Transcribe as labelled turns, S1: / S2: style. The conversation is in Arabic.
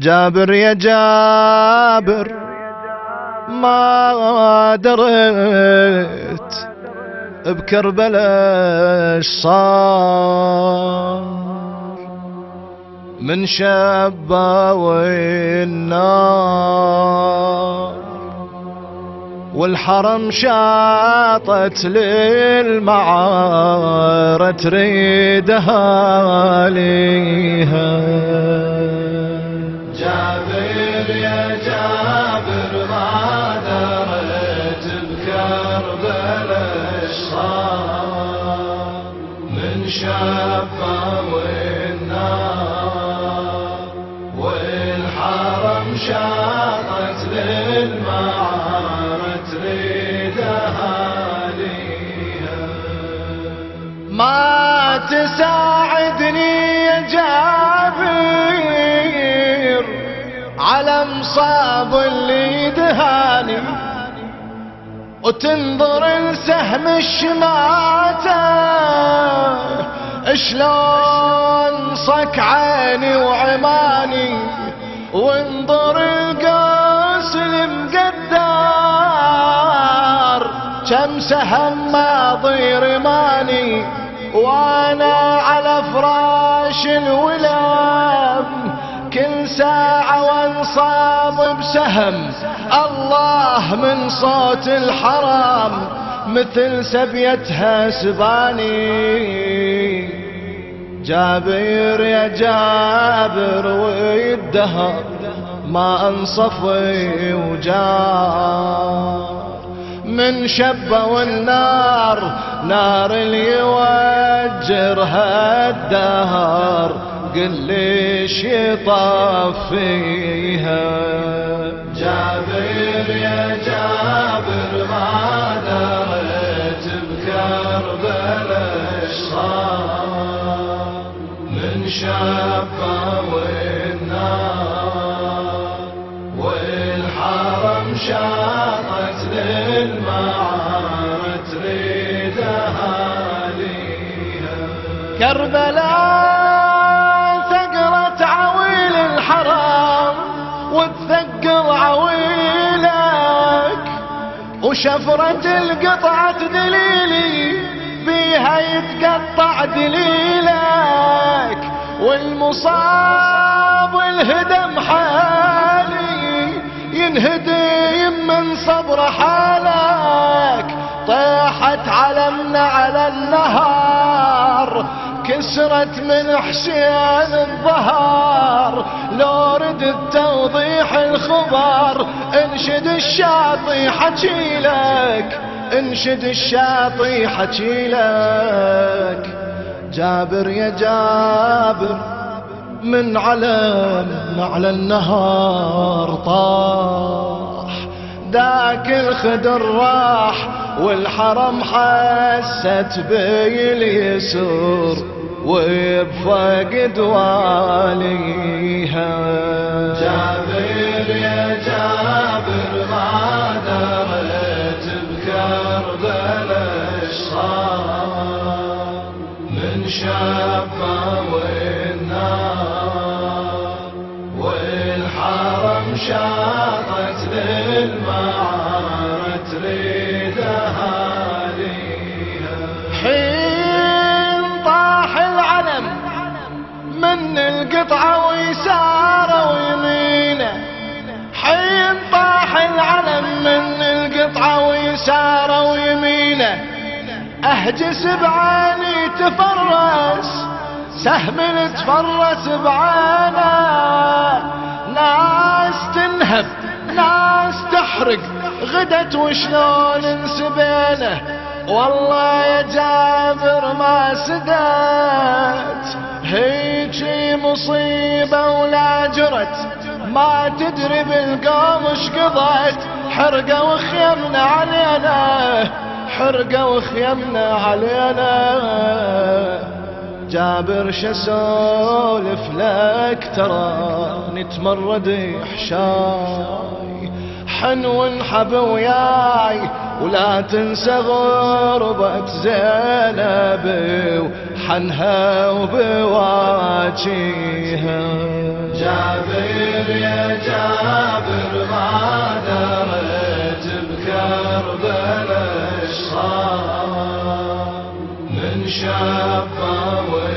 S1: جابر يا جابر ما دريت بكربلاء صار من شبا والنار والحرم شاطت للمعارة تريدها ليها
S2: شبا والنار والحرم شاطت للمعارة تريدها ليها
S1: ما تساعدني يا جابر على مصاب اللي دهاني وتنظر لسهم الشماتة. شلون صك عيني وعماني وانظر القوس المقدار كم سهم ماضي رماني وأنا على فراش الولام. كل ساعة وانصاب بسهم الله من صوت الحرام. مثل سبيتها سباني. جابر يا جابر والدهر ما انصفي وجار. من شبه والنار نار اللي يوجرها الدهر قل ليش يطفيها
S2: من شبا والنار والحرم شاطت للمعارة تريدها ليها
S1: كربلاء ثقلت عويل الحرام وتثقل عويلك. وشفرة القطعة دليلي بيها يتقطع دليلك والمصاب الهدم حالي ينهدم من صبر حالك. طيحت علمنا على النهار كسرت من حسين الظهر. لو ردت توضيح الخبر. انشد الشاطي حجيلك انشد الشاطي حجيلك جابر يا جابر من علم على النهار طاح. ذاك الخدر راح والحرم حست بي اليسر وبفقد واليها
S2: جابر يا جابر ما درت بكربلاء صار من شبا والنار والحرم شاطت للمعارة
S1: ويساره ويمينه أهجس بعيني تفرس سهم تفرس بعينه ناس تنهب ناس تحرق غدت وشلون انسبينه. والله يا جابر ما سدت هيجي مصيبة ولا جرت. ما تدري بالقوم اش قضت حرقة وخيمنا علينا حرقة وخيمنا علينا. جابر شسولف لك تراني تمرد حشاي. حن وانحب وياي ولا تنسى غربة زينب بحنها وبواجيها.
S2: جابر يا جابر ما shall power.